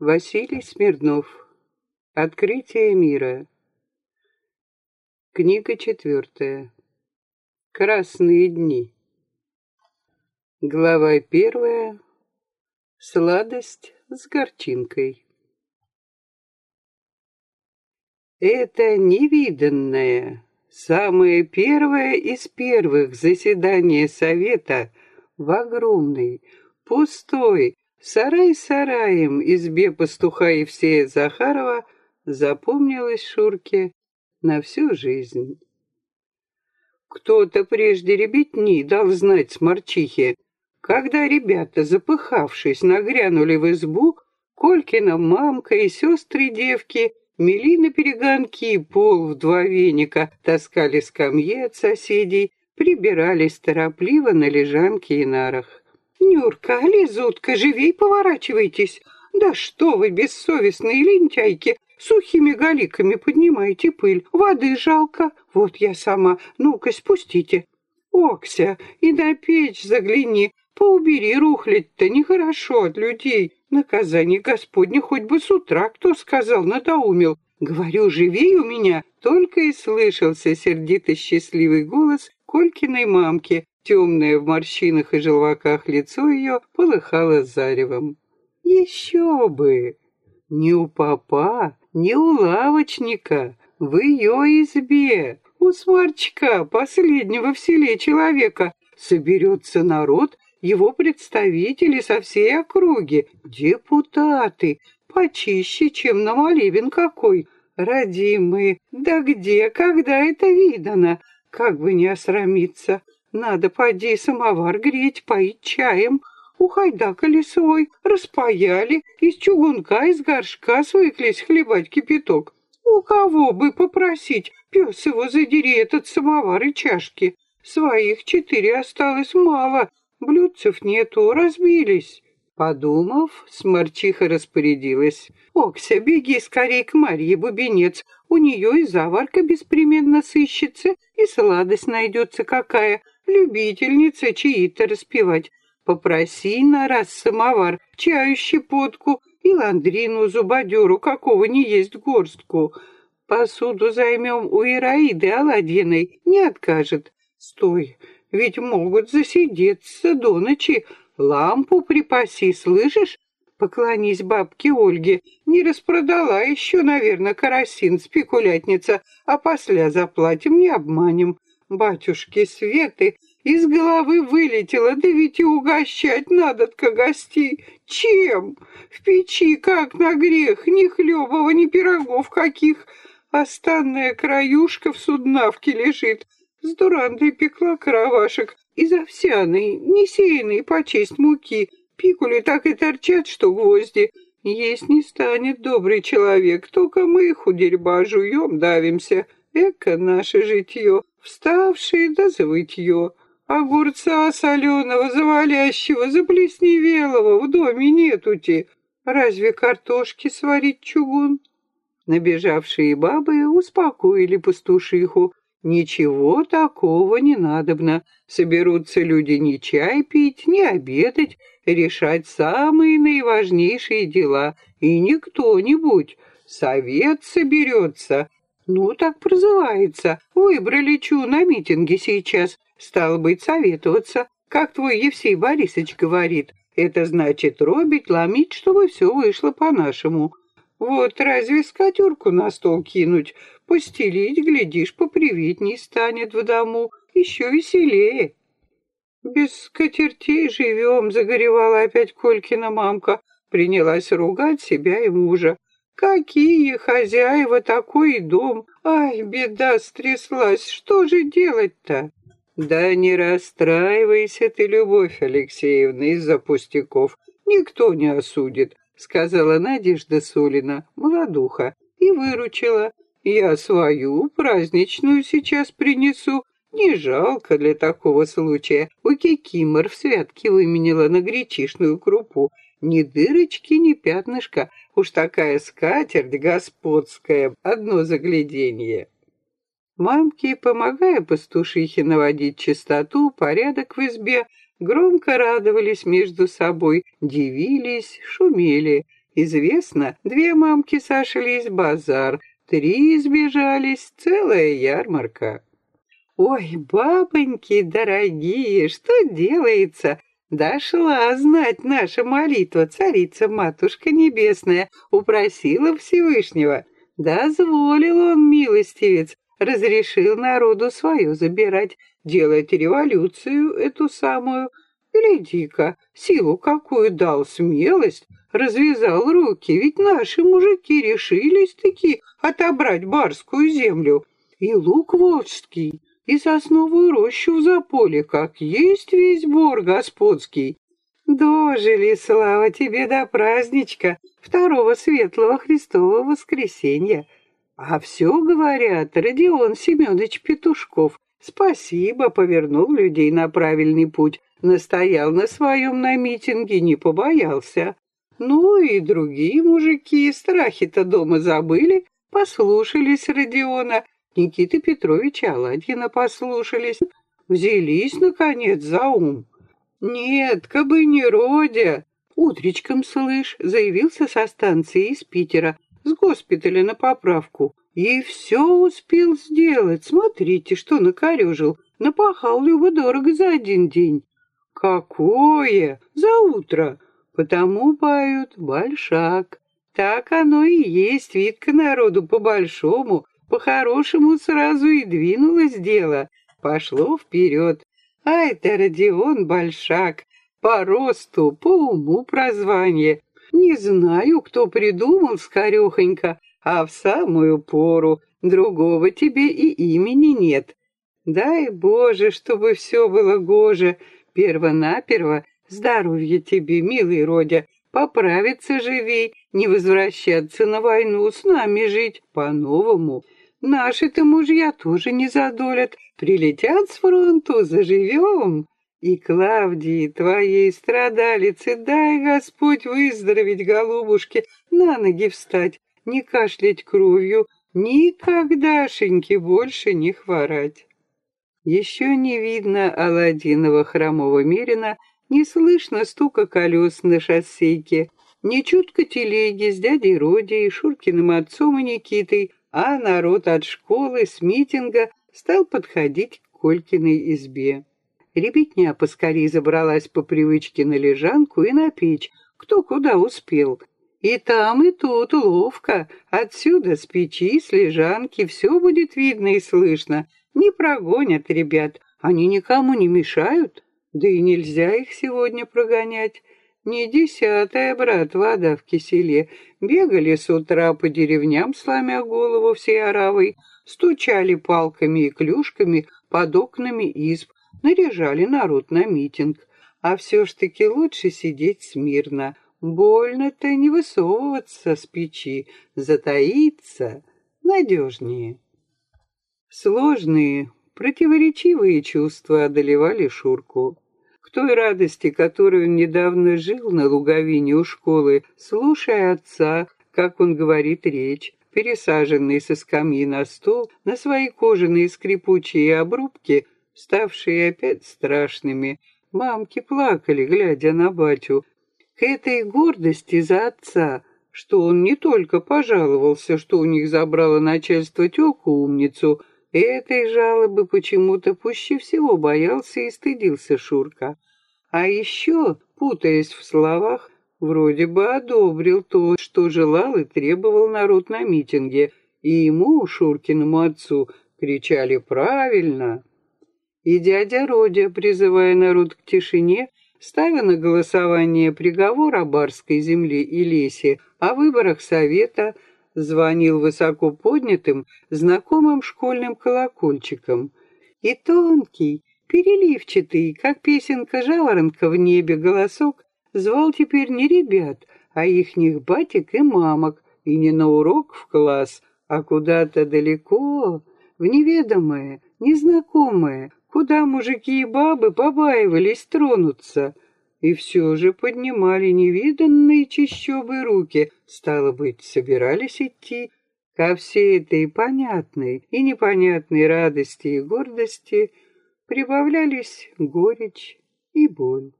Василий Смирнов. Открытие мира. Книга четвертая. Красные дни. Глава первая. Сладость с горчинкой. Это невиданное, самое первое из первых заседание Совета в огромной, пустой, Сарай сараем избе пастуха Евсея Захарова запомнилась Шурке на всю жизнь. Кто-то прежде ребятни дал знать сморчихе, когда ребята, запыхавшись, нагрянули в избу, Колькина мамка и сестры-девки мели на перегонки пол в два веника, таскали скамьи от соседей, прибирались торопливо на лежанке и нарах. «Нюрка, Лизутка, живей поворачивайтесь! Да что вы, бессовестные лентяйки, сухими галиками поднимаете пыль, воды жалко. Вот я сама, ну-ка спустите. Окся, и на печь загляни, поубери рухлядь-то, нехорошо от людей. Наказание Господне хоть бы с утра, кто сказал, надоумил. Говорю, живей у меня, только и слышался сердито счастливый голос Колькиной мамки, Темное в морщинах и желваках лицо ее полыхало заревом. Еще бы! Не у папа, не у лавочника, в ее избе, у смарчка, последнего в селе человека, соберется народ, его представители со всей округи, депутаты, почище, чем на молебен какой. Родимые, да где, когда это видано, как бы не осрамиться. Надо поди самовар греть, поить чаем. Ухайдакали свой, распаяли, из чугунка, из горшка свыклись хлебать кипяток. У кого бы попросить, пес его задери этот самовар и чашки. Своих четыре осталось мало, блюдцев нету, разбились. Подумав, сморчиха распорядилась. «Окся, беги скорей к Марье Бубенец. У нее и заварка беспременно сыщется, и сладость найдется какая любительница чаи-то распевать. Попроси на раз самовар, чаю щепотку и ландрину зубодеру, какого не есть горстку. Посуду займем у Ираиды Аладьиной, не откажет. Стой, ведь могут засидеться до ночи. Лампу припаси, слышишь? Поклонись бабке Ольге. Не распродала еще, наверное, карасин, спекулятница, а после заплатим, не обманем батюшки Светы, из головы вылетело, да ведь и угощать надо-ка гостей. Чем? В печи, как на грех, ни хлебова, ни пирогов каких. Останная краюшка в суднавке лежит. С дурандой пекла каравашек из овсяной, не сеянной по честь муки. Пикули так и торчат, что гвозди. Есть не станет добрый человек, только мы, худельба, жуем, давимся. Эко наше житье вставшие да завытье. Огурца соленого, завалящего, заплесневелого в доме нетути. Разве картошки сварить чугун? Набежавшие бабы успокоили пастушиху. Ничего такого не надобно. Соберутся люди не чай пить, не обедать, решать самые наиважнейшие дела. И не кто-нибудь. Совет соберется, ну, так прозывается. Выбрали чу на митинге сейчас. Стало быть, советоваться. Как твой Евсей Борисович говорит. Это значит робить, ломить, чтобы все вышло по-нашему. Вот разве скатерку на стол кинуть? Постелить, глядишь, попривитней станет в дому. Еще веселее. Без скатертей живем, загоревала опять Колькина мамка. Принялась ругать себя и мужа. Какие хозяева, такой дом. Ай, беда стряслась, что же делать-то? Да не расстраивайся ты, Любовь Алексеевна, из-за пустяков. Никто не осудит, сказала Надежда Солина, молодуха, и выручила. Я свою праздничную сейчас принесу. Не жалко для такого случая. У Кикимор в святке выменила на гречишную крупу. Ни дырочки, ни пятнышка. Уж такая скатерть господская, одно загляденье. Мамки, помогая пастушихе наводить чистоту, порядок в избе, громко радовались между собой, дивились, шумели. Известно, две мамки сошлись, базар, три сбежались, целая ярмарка. Ой, бабоньки дорогие, что делается? Дошла знать наша молитва, царица-матушка небесная, упросила Всевышнего. Дозволил он, милостивец, разрешил народу свое забирать, делать революцию эту самую. Гляди-ка, силу какую дал, смелость, развязал руки, ведь наши мужики решились-таки отобрать барскую землю. И лук волжский, и сосновую рощу в заполе, как есть весь бор господский. Дожили, слава тебе до праздничка, второго светлого Христового воскресенья. А все, говорят, Родион Семенович Петушков. Спасибо, повернул людей на правильный путь, настоял на своем на митинге, не побоялся. Ну и другие мужики страхи-то дома забыли, послушались Родиона, Никиты Петровича Аладьина послушались, взялись, наконец, за ум. Нет, кабы не Родя. Утречком, слышь, заявился со станции из Питера, с госпиталя на поправку. И все успел сделать. Смотрите, что накорежил. Напахал любо-дорого за один день. Какое? За утро. Потому поют большак. Так оно и есть, видка народу по-большому. По-хорошему сразу и двинулось дело. Пошло вперед. А это Родион Большак. По росту, по уму прозвание. Не знаю, кто придумал скорехонько, а в самую пору. Другого тебе и имени нет. Дай Боже, чтобы все было гоже. Первонаперво здоровье тебе, милый Родя, поправиться живей, не возвращаться на войну, с нами жить по-новому. Наши-то мужья тоже не задолят. Прилетят с фронту, заживем. И Клавдии, твоей страдалице, дай Господь выздороветь, голубушке, на ноги встать, не кашлять кровью, никогдашеньки больше не хворать. Еще не видно Аладдинова хромого мерина, не слышно стука колес на шоссейке, не чутко телеги с дядей Родей, Шуркиным отцом и Никитой, а народ от школы с митинга стал подходить к Колькиной избе. Ребятня поскорей забралась по привычке на лежанку и на печь, кто куда успел. И там, и тут ловко. Отсюда с печи, с лежанки все будет видно и слышно. Не прогонят ребят, они никому не мешают. Да и нельзя их сегодня прогонять. Не десятая, брат, вода в киселе. Бегали с утра по деревням, сломя голову всей оравой, стучали палками и клюшками под окнами изб, наряжали народ на митинг. А все ж таки лучше сидеть смирно. Больно-то не высовываться с печи, затаиться надежнее. Сложные, противоречивые чувства одолевали Шурку. К той радости, которой он недавно жил на луговине у школы, слушая отца, как он говорит речь, пересаженный со скамьи на стол, на свои кожаные скрипучие обрубки, ставшие опять страшными, мамки плакали, глядя на батю. К этой гордости за отца, что он не только пожаловался, что у них забрало начальство тёлку-умницу, Этой жалобы почему-то пуще всего боялся и стыдился Шурка. А еще, путаясь в словах, вроде бы одобрил то, что желал и требовал народ на митинге, и ему, Шуркиному отцу, кричали «правильно». И дядя Родя, призывая народ к тишине, ставя на голосование приговор о барской земле и лесе, о выборах совета – звонил высоко поднятым, знакомым школьным колокольчиком. И тонкий, переливчатый, как песенка жаворонка в небе, голосок звал теперь не ребят, а ихних батик и мамок, и не на урок в класс, а куда-то далеко, в неведомое, незнакомое, куда мужики и бабы побаивались тронуться — и все же поднимали невиданные чищобы руки, стало быть, собирались идти. Ко всей этой понятной и непонятной радости и гордости прибавлялись горечь и боль.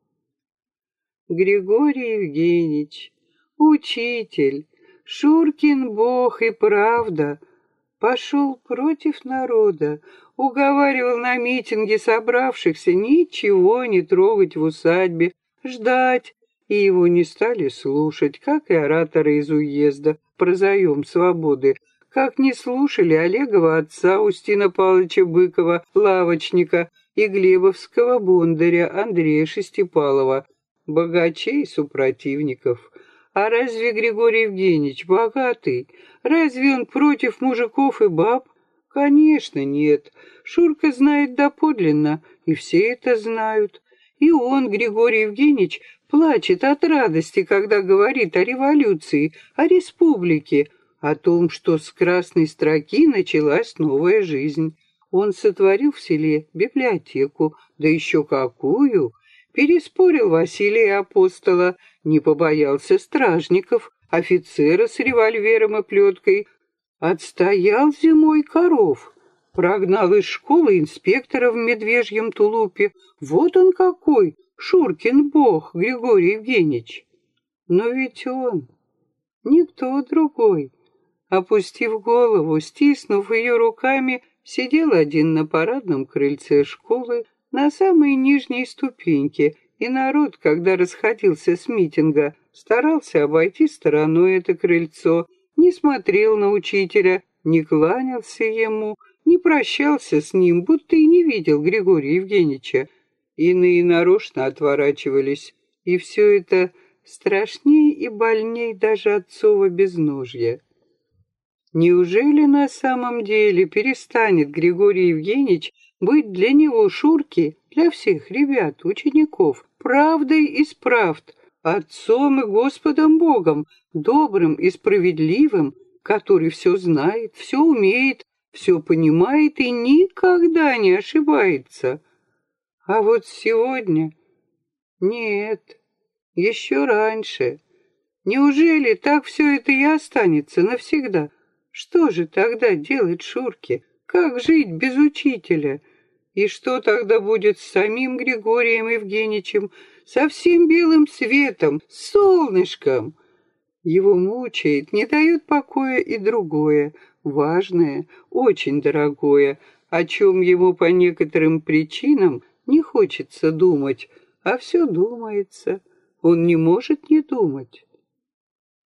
Григорий Евгеньевич, Учитель, Шуркин бог и правда, пошел против народа, уговаривал на митинге собравшихся ничего не трогать в усадьбе, ждать, и его не стали слушать, как и ораторы из уезда про заем свободы, как не слушали Олегова отца Устина Павловича Быкова, лавочника, и Глебовского бондаря Андрея Шестипалова, богачей супротивников. А разве Григорий Евгеньевич богатый? Разве он против мужиков и баб? Конечно, нет. Шурка знает доподлинно, и все это знают. И он, Григорий Евгеньевич, плачет от радости, когда говорит о революции, о республике, о том, что с красной строки началась новая жизнь. Он сотворил в селе библиотеку, да еще какую! Переспорил Василия Апостола, не побоялся стражников, офицера с револьвером и плеткой, Отстоял зимой коров, прогнал из школы инспектора в медвежьем тулупе. Вот он какой, Шуркин бог, Григорий Евгеньевич. Но ведь он, никто другой. Опустив голову, стиснув ее руками, сидел один на парадном крыльце школы на самой нижней ступеньке, и народ, когда расходился с митинга, старался обойти стороной это крыльцо, не смотрел на учителя, не кланялся ему, не прощался с ним, будто и не видел Григория Евгеньевича. Иные нарочно отворачивались, и все это страшней и больней даже отцова безножья. Неужели на самом деле перестанет Григорий Евгеньевич быть для него Шурки, для всех ребят, учеников, правдой из правд, Отцом и Господом Богом, добрым и справедливым, который все знает, все умеет, все понимает и никогда не ошибается. А вот сегодня... Нет, еще раньше. Неужели так все это и останется навсегда? Что же тогда делать Шурке? Как жить без учителя? И что тогда будет с самим Григорием Евгеньевичем, со всем белым светом, солнышком. Его мучает, не дает покоя и другое, важное, очень дорогое, о чем ему по некоторым причинам не хочется думать, а все думается. Он не может не думать.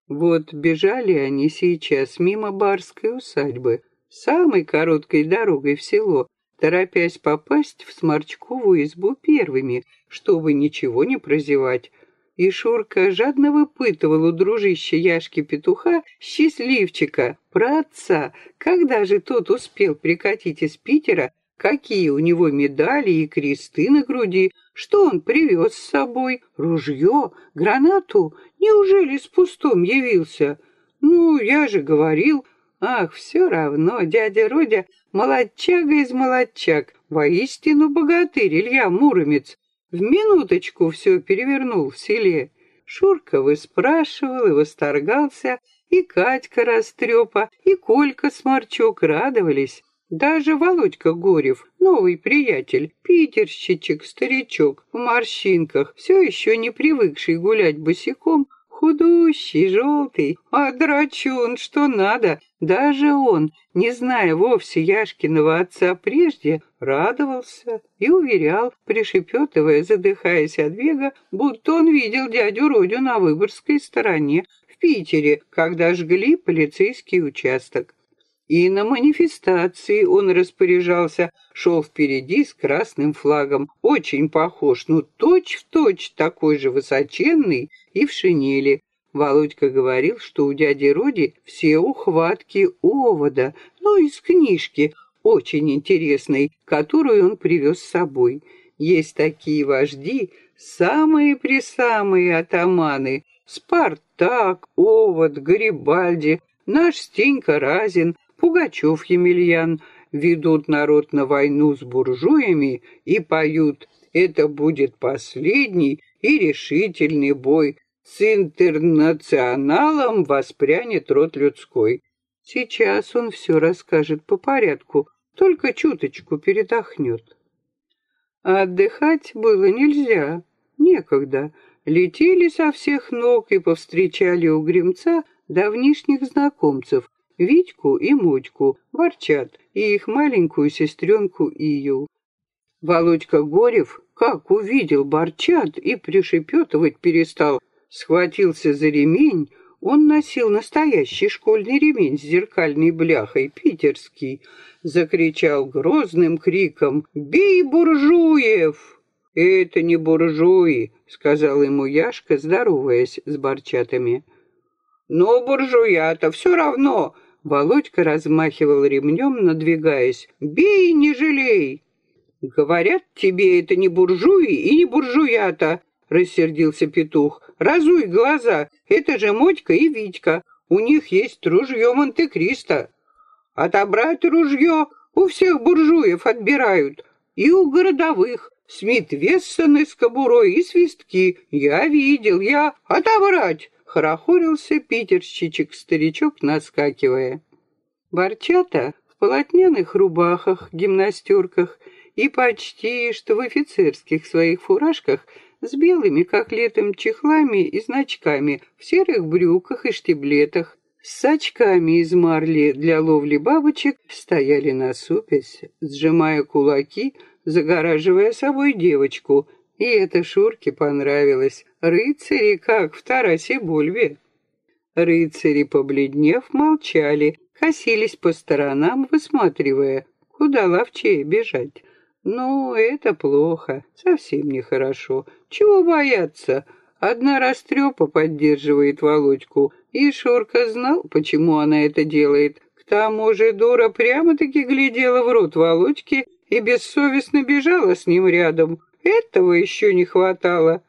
Вот бежали они сейчас мимо барской усадьбы, самой короткой дорогой в село, торопясь попасть в Сморчкову избу первыми, чтобы ничего не прозевать. И Шурка жадно выпытывал у дружища Яшки-петуха, счастливчика, про отца, когда же тот успел прикатить из Питера, какие у него медали и кресты на груди, что он привез с собой, ружье, гранату, неужели с пустом явился? Ну, я же говорил, ах, все равно, дядя Родя молодчага из молодчаг, воистину богатырь Илья Муромец. В минуточку все перевернул в селе. Шурка выспрашивал и восторгался, и Катька Растрепа, и Колька Сморчок радовались. Даже Володька Горев, новый приятель, питерщичек, старичок, в морщинках, все еще не привыкший гулять босиком, Худущий, желтый, а драчун, что надо. Даже он, не зная вовсе Яшкиного отца прежде, радовался и уверял, пришепетывая, задыхаясь от бега, будто он видел дядю Родю на Выборгской стороне, в Питере, когда жгли полицейский участок. И на манифестации он распоряжался, шел впереди с красным флагом, очень похож, ну точь-в-точь такой же высоченный и в шинели. Володька говорил, что у дяди Роди все ухватки овода, ну, из книжки, очень интересной, которую он привез с собой. Есть такие вожди, самые-пресамые атаманы, Спартак, Овод, Гарибальди, наш Стенька Разин, Пугачев Емельян ведут народ на войну с буржуями и поют «Это будет последний и решительный бой. С интернационалом воспрянет род людской». Сейчас он все расскажет по порядку, только чуточку передохнет. А отдыхать было нельзя, некогда. летели со всех ног и повстречали у гремца давнишних знакомцев, Витьку и Мотьку, ворчат, и их маленькую сестренку Ию. Володька Горев, как увидел борчат и пришепетывать перестал, схватился за ремень, он носил настоящий школьный ремень с зеркальной бляхой, питерский, закричал грозным криком «Бей буржуев!» «Это не буржуи», — сказал ему Яшка, здороваясь с борчатами. «Но буржуя-то все равно!» Володька размахивал ремнем, надвигаясь. «Бей, не жалей!» «Говорят тебе, это не буржуи и не буржуята!» — рассердился петух. «Разуй глаза! Это же Мотька и Витька. У них есть ружье Монте-Кристо. Отобрать ружье у всех буржуев отбирают. И у городовых. Смит Вессоны с кобурой и свистки. Я видел, я... Отобрать! Хорохорился питерщичек-старичок, наскакивая. Борчата в полотняных рубахах, гимнастерках и почти что в офицерских своих фуражках с белыми, как летом, чехлами и значками, в серых брюках и штиблетах, с очками из марли для ловли бабочек, стояли на супесь, сжимая кулаки, загораживая собой девочку, и это Шурке понравилось. Рыцари, как в Тарасе Бульбе. Рыцари, побледнев, молчали, косились по сторонам, высматривая, куда ловчее бежать. Но это плохо, совсем нехорошо. Чего бояться? Одна растрепа поддерживает Володьку, и Шурка знал, почему она это делает. К тому же дура прямо-таки глядела в рот Володьки и бессовестно бежала с ним рядом. Этого еще не хватало.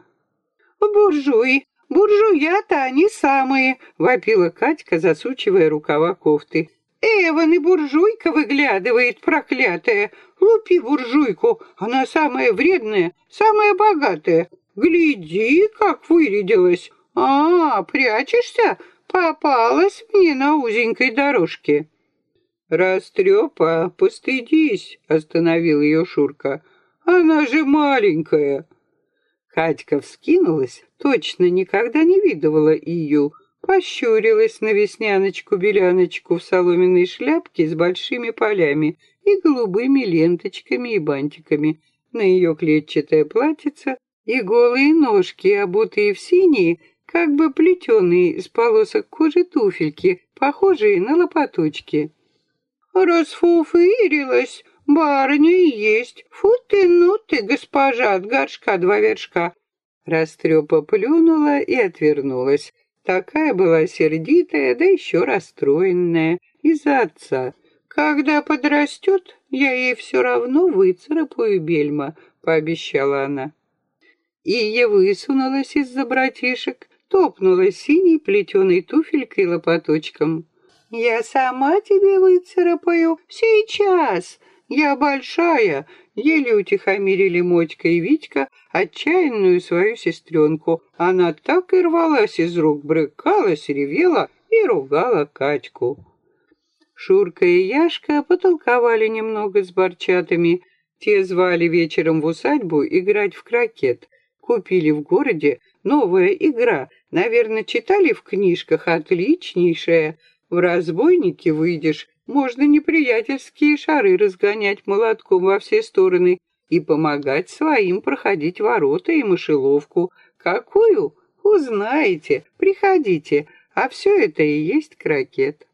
«Буржуи! Буржуя-то они самые!» — вопила Катька, засучивая рукава кофты. «Эван и буржуйка выглядывает, проклятая! Лупи буржуйку, она самая вредная, самая богатая. Гляди, как вырядилась! А, прячешься? Попалась мне на узенькой дорожке!» «Растрепа, постыдись!» — остановил ее Шурка. Она же маленькая. Катька вскинулась, точно никогда не видывала ее, пощурилась на весняночку-беляночку в соломенной шляпке с большими полями и голубыми ленточками и бантиками, на ее клетчатое платьице и голые ножки, обутые в синие, как бы плетеные из полосок кожи туфельки, похожие на лопаточки. «Расфуфырилась!» Барыня и есть. Фу ты, ну ты, госпожа, от горшка два вершка. Растрепа плюнула и отвернулась. Такая была сердитая, да еще расстроенная из-за отца. Когда подрастет, я ей все равно выцарапаю бельма, пообещала она. Ия высунулась из-за братишек, топнула синей плетеной туфелькой лопаточком. «Я сама тебе выцарапаю сейчас!» Я большая!» Еле утихомирили Мотька и Витька отчаянную свою сестренку. Она так и рвалась из рук, брыкалась, ревела и ругала Катьку. Шурка и Яшка потолковали немного с борчатами. Те звали вечером в усадьбу играть в крокет. Купили в городе новая игра. Наверное, читали в книжках, отличнейшая. В разбойнике выйдешь, можно неприятельские шары разгонять молотком во все стороны и помогать своим проходить ворота и мышеловку. Какую? Узнаете, приходите, а все это и есть крокет.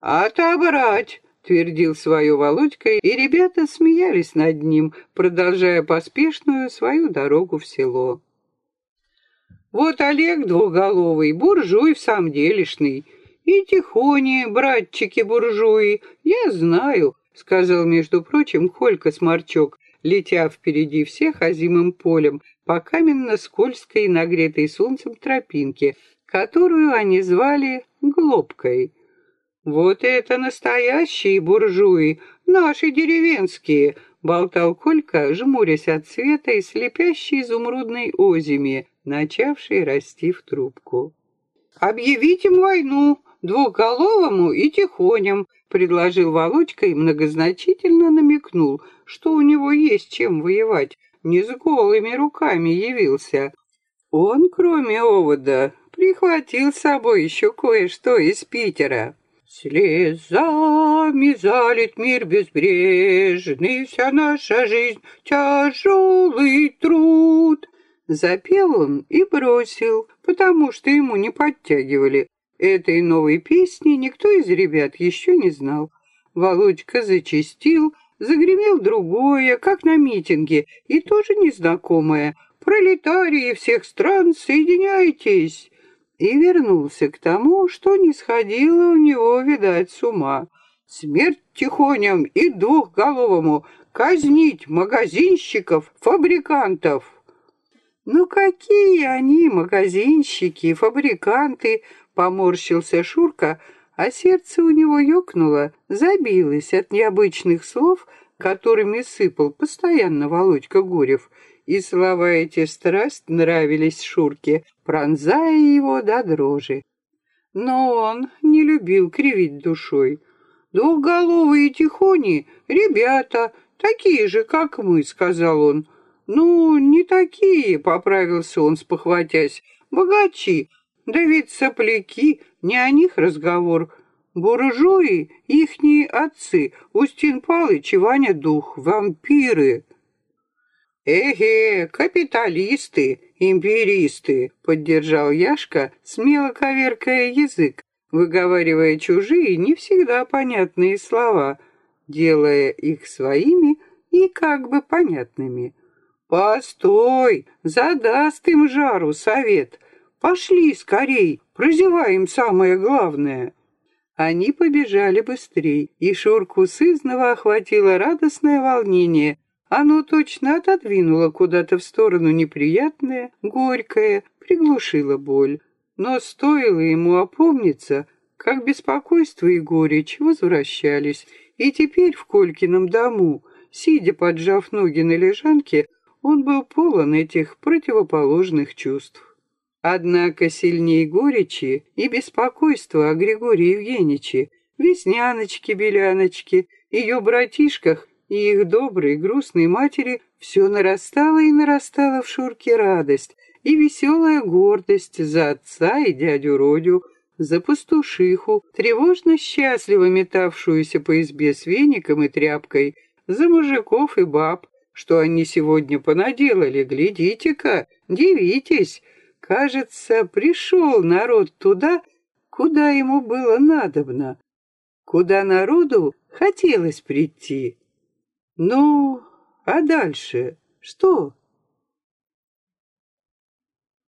«Отобрать!» — твердил свое Володька, и ребята смеялись над ним, продолжая поспешную свою дорогу в село. Вот Олег двуголовый, буржуй в самом делешный — и тихони, братчики-буржуи, я знаю, сказал, между прочим, Колька Сморчок, летя впереди всех озимым полем по каменно-скользкой, нагретой солнцем тропинке, которую они звали Глобкой. «Вот это настоящие буржуи, наши деревенские!» — болтал Колька, жмурясь от света и слепящей изумрудной озими, начавшей расти в трубку. «Объявить им войну!» Двухголовому и тихоням, предложил Володька и многозначительно намекнул, что у него есть чем воевать, не с голыми руками явился. Он, кроме овода, прихватил с собой еще кое-что из Питера. Слезами залит мир безбрежный, Вся наша жизнь — тяжелый труд. Запел он и бросил, потому что ему не подтягивали. Этой новой песни никто из ребят еще не знал. Володька зачистил, загремел другое, как на митинге, и тоже незнакомое. «Пролетарии всех стран, соединяйтесь!» и вернулся к тому, что не сходило у него, видать, с ума. Смерть тихоням и двухголовому, казнить магазинщиков, фабрикантов. Ну какие они, магазинщики, фабриканты, поморщился Шурка, а сердце у него ёкнуло, забилось от необычных слов, которыми сыпал постоянно Володька Гурев, и слова эти страсть нравились Шурке, пронзая его до дрожи. Но он не любил кривить душой. «Двухголовые тихони — ребята, такие же, как мы», — сказал он. «Ну, не такие», — поправился он, спохватясь, — «богачи, да ведь сопляки, не о них разговор. Буржуи, ихние отцы, Устин Палыч и Ваня Дух, вампиры». «Эге, капиталисты, империсты», — поддержал Яшка, смело коверкая язык, выговаривая чужие, не всегда понятные слова, делая их своими и как бы понятными. «Постой, задаст им жару совет. Пошли скорей, прозеваем самое главное». Они побежали быстрей, и Шурку сызново охватило радостное волнение, оно точно отодвинуло куда-то в сторону неприятное, горькое, приглушило боль. Но стоило ему опомниться, как беспокойство и горечь возвращались, и теперь в Колькином дому, сидя поджав ноги на лежанке, он был полон этих противоположных чувств. Однако сильнее горечи и беспокойства о Григории Евгеньевиче, Весняночке-Беляночке, ее братишках и их доброй, грустной матери все нарастало и нарастало в Шурке радость и веселая гордость за отца и дядю Родю, за пастушиху, тревожно счастливо метавшуюся по избе с веником и тряпкой, за мужиков и баб, что они сегодня понаделали, глядите-ка, дивитесь. Кажется, пришел народ туда, куда ему было надобно, куда народу хотелось прийти. Ну, а дальше что?